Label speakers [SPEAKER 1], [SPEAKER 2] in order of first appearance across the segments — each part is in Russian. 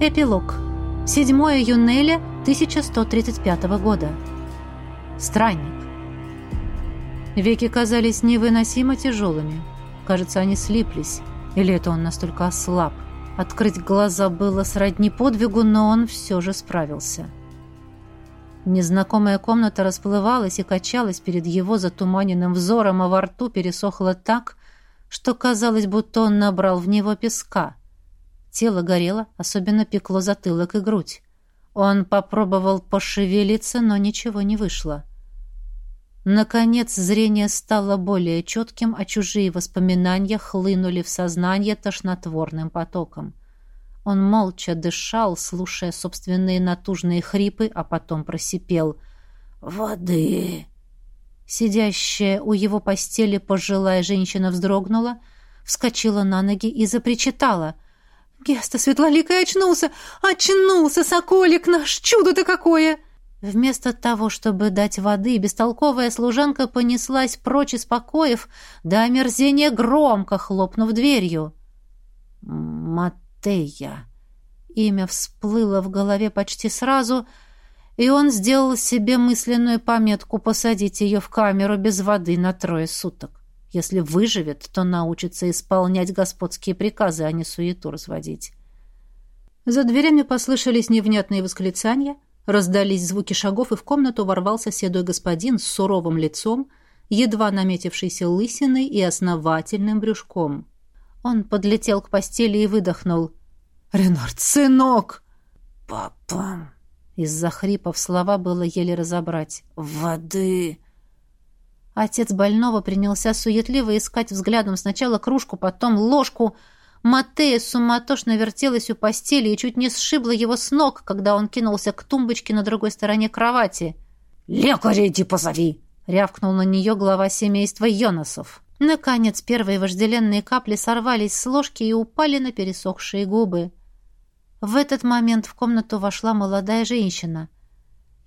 [SPEAKER 1] Эпилог. 7 июня 1135 года. Странник. Веки казались невыносимо тяжелыми. Кажется, они слиплись. Или это он настолько ослаб? Открыть глаза было сродни подвигу, но он все же справился. Незнакомая комната расплывалась и качалась перед его затуманенным взором, а во рту пересохло так, что казалось, будто он набрал в него песка. Тело горело, особенно пекло затылок и грудь. Он попробовал пошевелиться, но ничего не вышло. Наконец зрение стало более четким, а чужие воспоминания хлынули в сознание тошнотворным потоком. Он молча дышал, слушая собственные натужные хрипы, а потом просипел. «Воды!» Сидящая у его постели пожилая женщина вздрогнула, вскочила на ноги и запричитала. «Геста, светлоликой очнулся! Очнулся, соколик наш! Чудо-то какое!» Вместо того, чтобы дать воды, бестолковая служанка понеслась прочь из покоев, до омерзения громко хлопнув дверью. «Матея!» Имя всплыло в голове почти сразу, и он сделал себе мысленную пометку посадить ее в камеру без воды на трое суток. Если выживет, то научится исполнять господские приказы, а не суету разводить. За дверями послышались невнятные восклицания — Раздались звуки шагов, и в комнату ворвался седой господин с суровым лицом, едва наметившийся лысиной и основательным брюшком. Он подлетел к постели и выдохнул. «Ренард, сынок!» «Папа!» Из-за хрипов слова было еле разобрать. «Воды!» Отец больного принялся суетливо искать взглядом сначала кружку, потом ложку — Матея суматошно вертелась у постели и чуть не сшибла его с ног, когда он кинулся к тумбочке на другой стороне кровати.
[SPEAKER 2] «Лекаря иди позови!»
[SPEAKER 1] — рявкнул на нее глава семейства Йонасов. Наконец, первые вожделенные капли сорвались с ложки и упали на пересохшие губы. В этот момент в комнату вошла молодая женщина.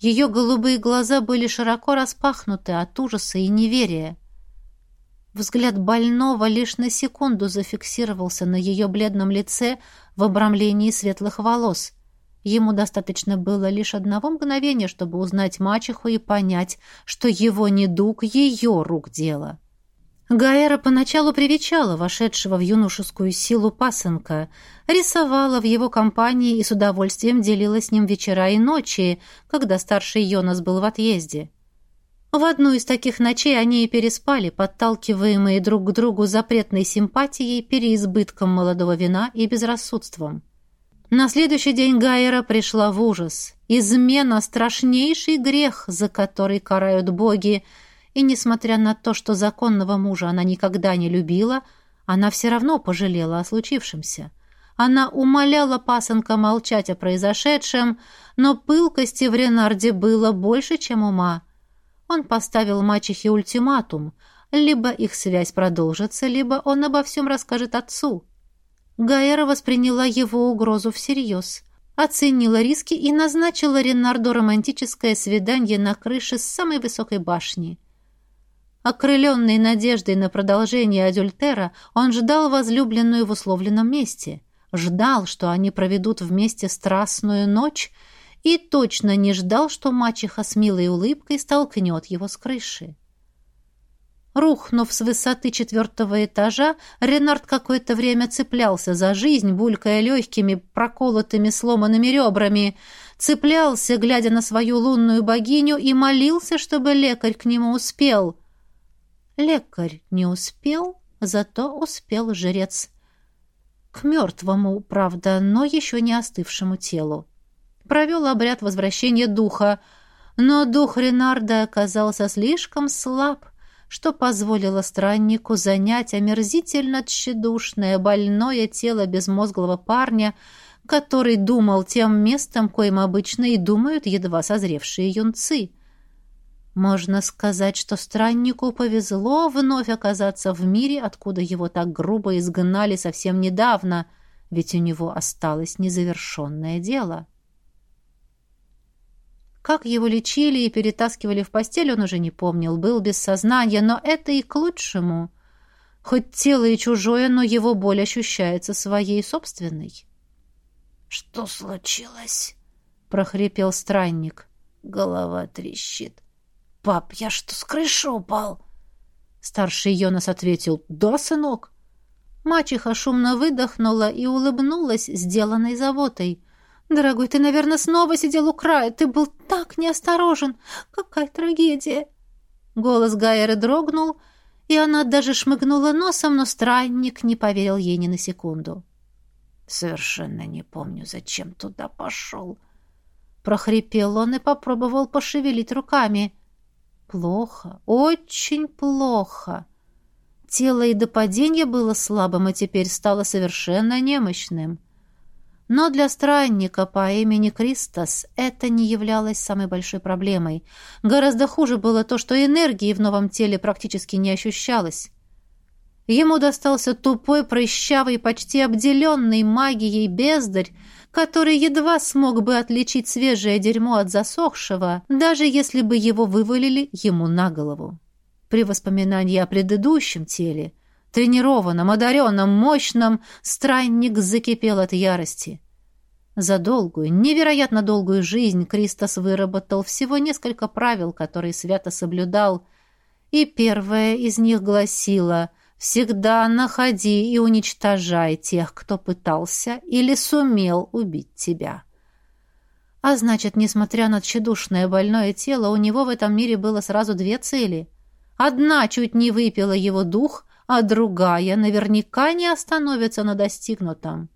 [SPEAKER 1] Ее голубые глаза были широко распахнуты от ужаса и неверия. Взгляд больного лишь на секунду зафиксировался на ее бледном лице в обрамлении светлых волос. Ему достаточно было лишь одного мгновения, чтобы узнать мачеху и понять, что его недуг — ее рук дело. Гаэра поначалу привечала вошедшего в юношескую силу пасынка, рисовала в его компании и с удовольствием делила с ним вечера и ночи, когда старший Йонас был в отъезде. В одну из таких ночей они и переспали, подталкиваемые друг к другу запретной симпатией, переизбытком молодого вина и безрассудством. На следующий день Гайера пришла в ужас. Измена — страшнейший грех, за который карают боги, и, несмотря на то, что законного мужа она никогда не любила, она все равно пожалела о случившемся. Она умоляла пасынка молчать о произошедшем, но пылкости в Ренарде было больше, чем ума — он поставил мачехе ультиматум. Либо их связь продолжится, либо он обо всем расскажет отцу. Гайера восприняла его угрозу всерьез, оценила риски и назначила Ренарду романтическое свидание на крыше с самой высокой башни. Окрыленный надеждой на продолжение Адюльтера, он ждал возлюбленную в условленном месте. Ждал, что они проведут вместе страстную ночь — и точно не ждал, что мачеха с милой улыбкой столкнет его с крыши. Рухнув с высоты четвертого этажа, Ренард какое-то время цеплялся за жизнь, булькая легкими, проколотыми, сломанными ребрами, цеплялся, глядя на свою лунную богиню, и молился, чтобы лекарь к нему успел. Лекарь не успел, зато успел жрец. К мертвому, правда, но еще не остывшему телу провел обряд возвращения духа, но дух Ренарда оказался слишком слаб, что позволило страннику занять омерзительно тщедушное, больное тело безмозглого парня, который думал тем местом, коим обычно и думают едва созревшие юнцы. Можно сказать, что страннику повезло вновь оказаться в мире, откуда его так грубо изгнали совсем недавно, ведь у него осталось незавершенное дело. Как его лечили и перетаскивали в постель, он уже не помнил, был без сознания, но это и к лучшему. Хоть тело и чужое, но его боль ощущается своей собственной.
[SPEAKER 2] «Что случилось?»
[SPEAKER 1] — прохрипел странник.
[SPEAKER 2] Голова трещит. «Пап, я что, с крыши упал?»
[SPEAKER 1] Старший Йонас ответил «Да, сынок». Мачеха шумно выдохнула и улыбнулась, сделанной заботой. «Дорогой, ты, наверное, снова сидел у края. Ты был так неосторожен. Какая трагедия!» Голос Гайеры дрогнул, и она даже шмыгнула носом, но странник не поверил ей ни на секунду.
[SPEAKER 2] «Совершенно не помню, зачем туда пошел».
[SPEAKER 1] Прохрипел он и попробовал пошевелить руками. «Плохо, очень плохо». Тело и до падения было слабым, и теперь стало совершенно немощным. Но для странника по имени Кристос это не являлось самой большой проблемой. Гораздо хуже было то, что энергии в новом теле практически не ощущалось. Ему достался тупой, прыщавый, почти обделенный магией бездарь, который едва смог бы отличить свежее дерьмо от засохшего, даже если бы его вывалили ему на голову. При воспоминании о предыдущем теле, тренированном, одаренном, мощном, странник закипел от ярости. За долгую, невероятно долгую жизнь Кристос выработал всего несколько правил, которые свято соблюдал, и первое из них гласило «Всегда находи и уничтожай тех, кто пытался или сумел убить тебя». А значит, несмотря на тщедушное больное тело, у него в этом мире было сразу две цели — Одна чуть не выпила его дух, а другая наверняка не остановится на достигнутом.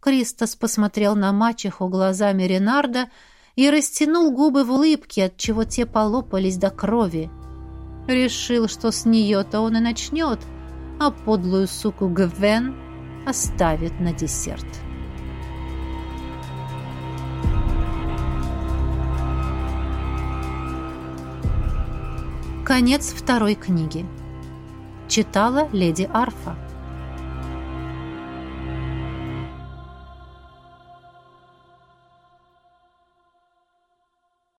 [SPEAKER 1] Кристос посмотрел на мачеху глазами Ренарда и растянул губы в улыбке, от чего те полопались до крови. Решил, что с нее-то он и начнет, а подлую суку Гвен оставит на десерт. Конец второй книги. Читала леди Арфа.